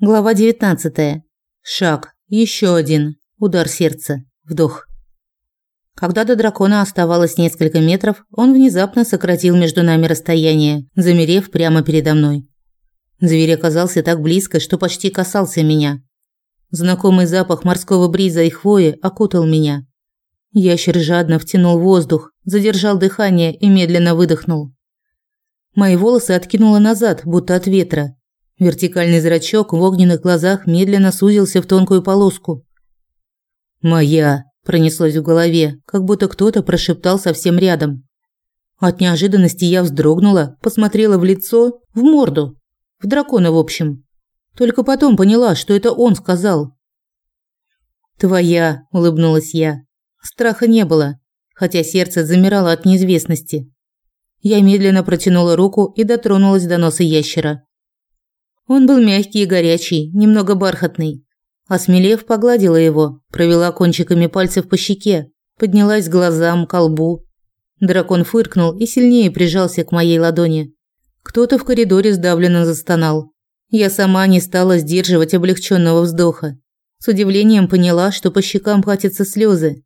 Глава 19. Шаг. Еще один. Удар сердца. Вдох. Когда до дракона оставалось несколько метров, он внезапно сократил между нами расстояние, замерев прямо передо мной. Зверь оказался так близко, что почти касался меня. Знакомый запах морского бриза и хвои окутал меня. Ящер жадно втянул воздух, задержал дыхание и медленно выдохнул. Мои волосы откинуло назад, будто от ветра, Вертикальный зрачок в огненных глазах медленно сузился в тонкую полоску. «Моя!» – пронеслось в голове, как будто кто-то прошептал совсем рядом. От неожиданности я вздрогнула, посмотрела в лицо, в морду. В дракона, в общем. Только потом поняла, что это он сказал. «Твоя!» – улыбнулась я. Страха не было, хотя сердце замирало от неизвестности. Я медленно протянула руку и дотронулась до носа ящера. Он был мягкий и горячий, немного бархатный. Осмелев, погладила его, провела кончиками пальцев по щеке, поднялась к глазам, к лбу. Дракон фыркнул и сильнее прижался к моей ладони. Кто-то в коридоре сдавленно застонал. Я сама не стала сдерживать облегченного вздоха. С удивлением поняла, что по щекам катятся слезы.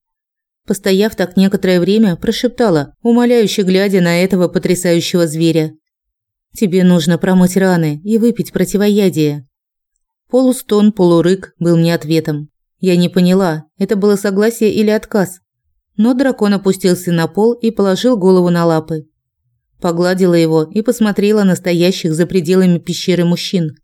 Постояв так некоторое время, прошептала, умоляюще глядя на этого потрясающего зверя. Тебе нужно промыть раны и выпить противоядие. Полустон, полурык был мне ответом. Я не поняла, это было согласие или отказ. Но дракон опустился на пол и положил голову на лапы. Погладила его и посмотрела на стоящих за пределами пещеры мужчин.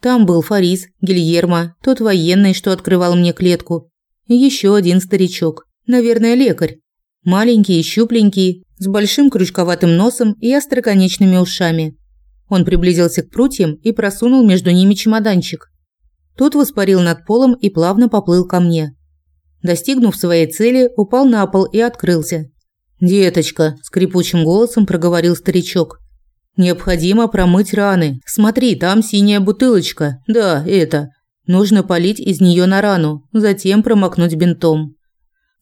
Там был Фарис, Гильермо, тот военный, что открывал мне клетку, и еще один старичок, наверное, лекарь. Маленький и щупленький, с большим крючковатым носом и остроконечными ушами. Он приблизился к прутьям и просунул между ними чемоданчик. Тот воспарил над полом и плавно поплыл ко мне. Достигнув своей цели, упал на пол и открылся. «Деточка», – скрипучим голосом проговорил старичок. «Необходимо промыть раны. Смотри, там синяя бутылочка. Да, это. Нужно полить из нее на рану, затем промокнуть бинтом.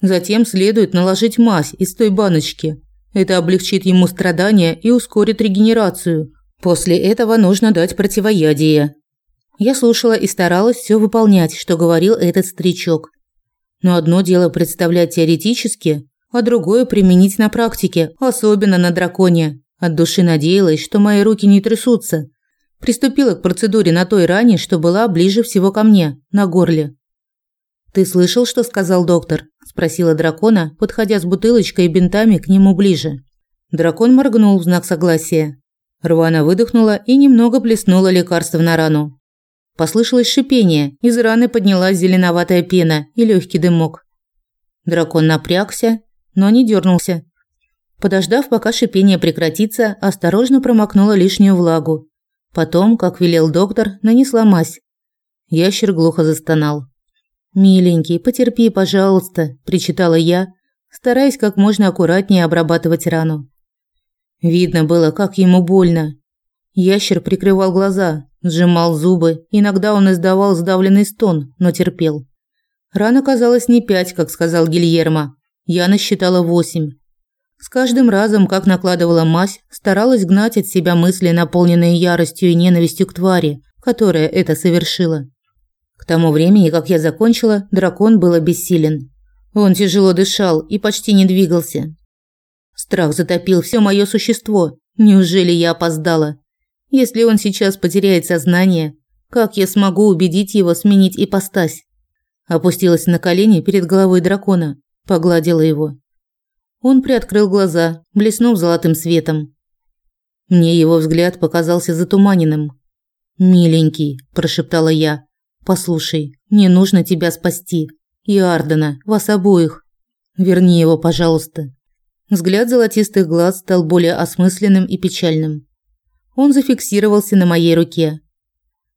Затем следует наложить мазь из той баночки. Это облегчит ему страдания и ускорит регенерацию. После этого нужно дать противоядие. Я слушала и старалась все выполнять, что говорил этот старичок. Но одно дело представлять теоретически, а другое применить на практике, особенно на драконе. От души надеялась, что мои руки не трясутся. Приступила к процедуре на той ране, что была ближе всего ко мне, на горле. «Ты слышал, что сказал доктор?» – спросила дракона, подходя с бутылочкой и бинтами к нему ближе. Дракон моргнул в знак согласия. Рвана выдохнула и немного плеснула лекарство на рану. Послышалось шипение, из раны поднялась зеленоватая пена и легкий дымок. Дракон напрягся, но не дернулся. Подождав, пока шипение прекратится, осторожно промокнула лишнюю влагу. Потом, как велел доктор, нанесла мазь. Ящер глухо застонал. «Миленький, потерпи, пожалуйста», – причитала я, стараясь как можно аккуратнее обрабатывать рану. Видно было, как ему больно. Ящер прикрывал глаза, сжимал зубы, иногда он издавал сдавленный стон, но терпел. Рана казалась не пять, как сказал Гильермо. Я насчитала восемь. С каждым разом, как накладывала мазь, старалась гнать от себя мысли, наполненные яростью и ненавистью к твари, которая это совершила. К тому времени, как я закончила, дракон был обессилен. Он тяжело дышал и почти не двигался. Страх затопил все мое существо. Неужели я опоздала? Если он сейчас потеряет сознание, как я смогу убедить его сменить ипостась? Опустилась на колени перед головой дракона, погладила его. Он приоткрыл глаза, блеснув золотым светом. Мне его взгляд показался затуманенным. "Миленький", прошептала я. Послушай, мне нужно тебя спасти. И Ардена, вас обоих. Верни его, пожалуйста. Взгляд золотистых глаз стал более осмысленным и печальным. Он зафиксировался на моей руке.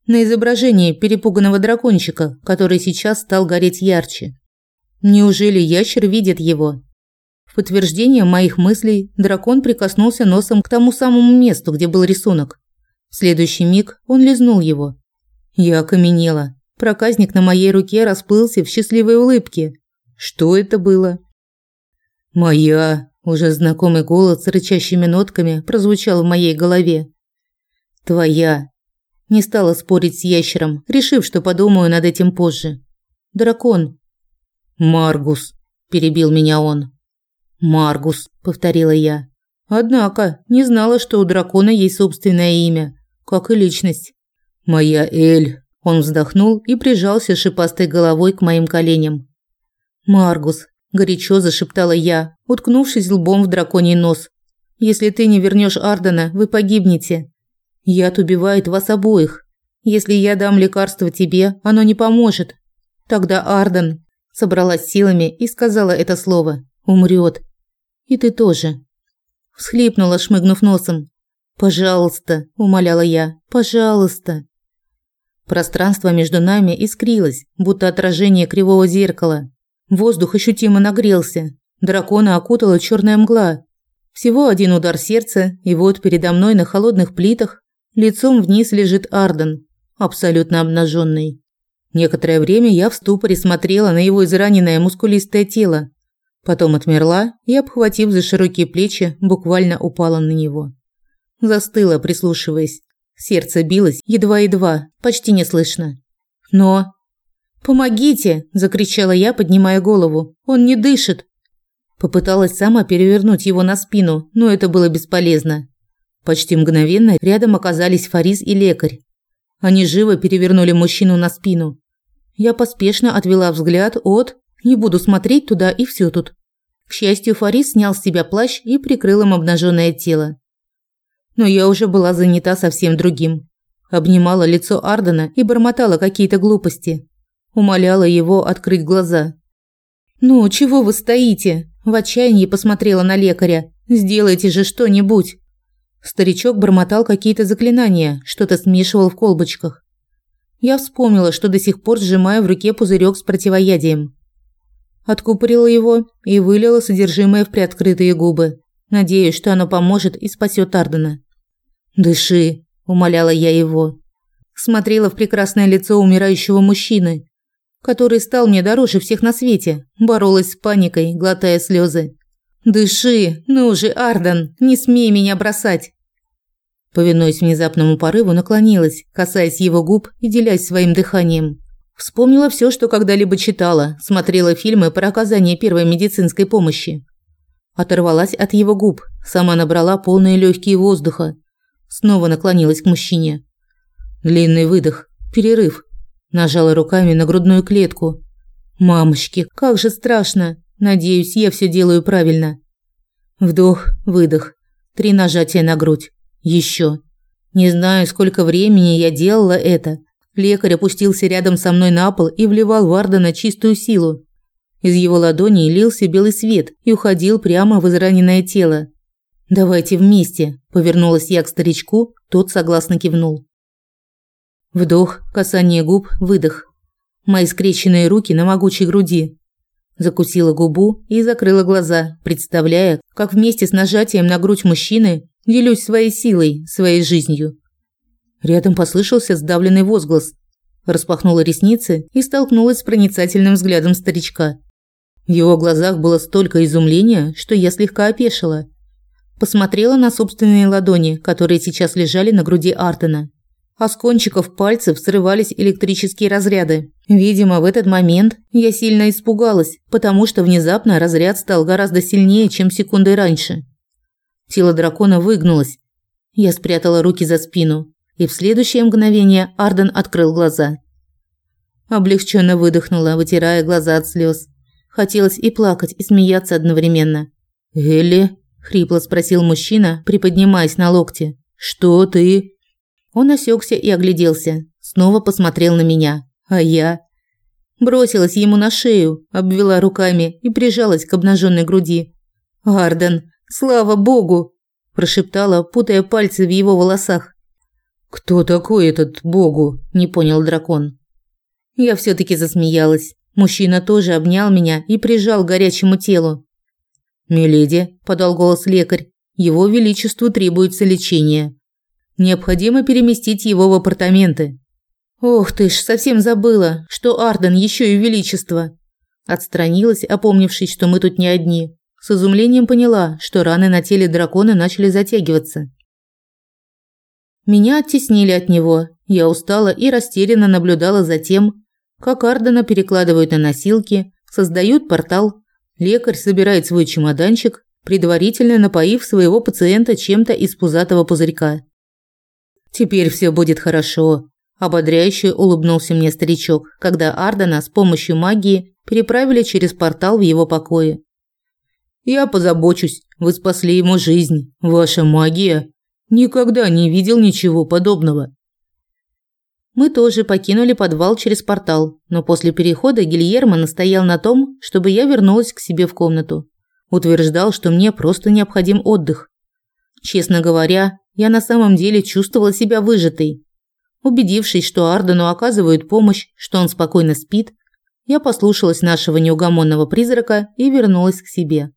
На изображении перепуганного дракончика, который сейчас стал гореть ярче. Неужели ящер видит его? В подтверждение моих мыслей дракон прикоснулся носом к тому самому месту, где был рисунок. В следующий миг он лизнул его. Я окаменела. Проказник на моей руке расплылся в счастливой улыбке. Что это было? «Моя!» – уже знакомый голос с рычащими нотками прозвучал в моей голове. «Твоя!» Не стала спорить с ящером, решив, что подумаю над этим позже. Дракон. Маргус, перебил меня он. Маргус, повторила я. Однако, не знала, что у дракона есть собственное имя, как и личность. Моя Эль. Он вздохнул и прижался шипастой головой к моим коленям. Маргус, горячо зашептала я, уткнувшись лбом в драконий нос. Если ты не вернешь Ардена, вы погибнете. Яд убивает вас обоих. Если я дам лекарство тебе, оно не поможет. Тогда Арден собралась силами и сказала это слово. Умрет. И ты тоже. Всхлипнула, шмыгнув носом. «Пожалуйста», – умоляла я, – «пожалуйста». Пространство между нами искрилось, будто отражение кривого зеркала. Воздух ощутимо нагрелся. Дракона окутала черная мгла. Всего один удар сердца, и вот передо мной на холодных плитах лицом вниз лежит Арден, абсолютно обнаженный. Некоторое время я в ступоре смотрела на его израненное мускулистое тело, Потом отмерла и, обхватив за широкие плечи, буквально упала на него. Застыла, прислушиваясь. Сердце билось едва-едва, почти неслышно. Но... «Помогите!» – закричала я, поднимая голову. «Он не дышит!» Попыталась сама перевернуть его на спину, но это было бесполезно. Почти мгновенно рядом оказались Фарис и лекарь. Они живо перевернули мужчину на спину. Я поспешно отвела взгляд от не буду смотреть туда и все тут. К счастью, Фарис снял с себя плащ и прикрыл им обнаженное тело. Но я уже была занята совсем другим. Обнимала лицо Ардена и бормотала какие-то глупости. Умоляла его открыть глаза. «Ну, чего вы стоите?» В отчаянии посмотрела на лекаря. «Сделайте же что-нибудь!» Старичок бормотал какие-то заклинания, что-то смешивал в колбочках. Я вспомнила, что до сих пор сжимаю в руке пузырек с противоядием откупорила его и вылила содержимое в приоткрытые губы, надеясь, что оно поможет и спасет Ардена. "Дыши", умоляла я его. Смотрела в прекрасное лицо умирающего мужчины, который стал мне дороже всех на свете, боролась с паникой, глотая слезы. "Дыши, ну же, Арден, не смей меня бросать". Повинуясь внезапному порыву, наклонилась, касаясь его губ и делясь своим дыханием. Вспомнила все, что когда-либо читала, смотрела фильмы про оказание первой медицинской помощи. Оторвалась от его губ, сама набрала полные легкие воздуха. Снова наклонилась к мужчине. Длинный выдох, перерыв. Нажала руками на грудную клетку. Мамочки, как же страшно. Надеюсь, я все делаю правильно. Вдох, выдох. Три нажатия на грудь. Еще. Не знаю, сколько времени я делала это, Лекарь опустился рядом со мной на пол и вливал в Ардена чистую силу. Из его ладони лился белый свет и уходил прямо в израненное тело. «Давайте вместе», – повернулась я к старичку, тот согласно кивнул. Вдох, касание губ, выдох. Мои скрещенные руки на могучей груди. Закусила губу и закрыла глаза, представляя, как вместе с нажатием на грудь мужчины делюсь своей силой, своей жизнью. Рядом послышался сдавленный возглас. Распахнула ресницы и столкнулась с проницательным взглядом старичка. В его глазах было столько изумления, что я слегка опешила. Посмотрела на собственные ладони, которые сейчас лежали на груди Артена. А с кончиков пальцев срывались электрические разряды. Видимо, в этот момент я сильно испугалась, потому что внезапно разряд стал гораздо сильнее, чем секундой раньше. Тело дракона выгнулось. Я спрятала руки за спину и в следующее мгновение Арден открыл глаза. Облегченно выдохнула, вытирая глаза от слез. Хотелось и плакать, и смеяться одновременно. «Элли?» – хрипло спросил мужчина, приподнимаясь на локте. «Что ты?» Он осекся и огляделся. Снова посмотрел на меня. А я? Бросилась ему на шею, обвела руками и прижалась к обнаженной груди. «Арден, слава богу!» – прошептала, путая пальцы в его волосах. «Кто такой этот Богу?» – не понял дракон. Я все таки засмеялась. Мужчина тоже обнял меня и прижал к горячему телу. «Миледи», – подал голос лекарь, – «его величеству требуется лечение. Необходимо переместить его в апартаменты». «Ох ты ж, совсем забыла, что Арден еще и величество». Отстранилась, опомнившись, что мы тут не одни. С изумлением поняла, что раны на теле дракона начали затягиваться. Меня оттеснили от него, Я устала и растерянно наблюдала за тем, как Ардена перекладывают на носилки, создают портал, лекарь собирает свой чемоданчик, предварительно напоив своего пациента чем-то из пузатого пузырька. «Теперь все будет хорошо», – ободряюще улыбнулся мне старичок, когда Ардена с помощью магии переправили через портал в его покое. «Я позабочусь, вы спасли ему жизнь, ваша магия. Никогда не видел ничего подобного». Мы тоже покинули подвал через портал, но после перехода Гильермо настоял на том, чтобы я вернулась к себе в комнату. Утверждал, что мне просто необходим отдых. Честно говоря, я на самом деле чувствовала себя выжатой. Убедившись, что Ардену оказывают помощь, что он спокойно спит, я послушалась нашего неугомонного призрака и вернулась к себе.